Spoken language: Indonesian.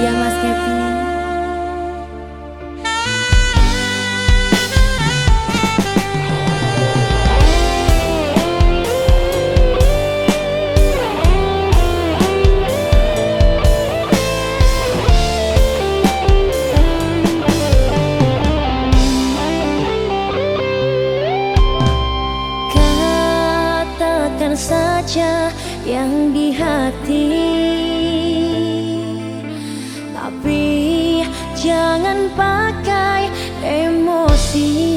Iya Mas Kevin. Yang di hati. Tapi jangan pakai emosi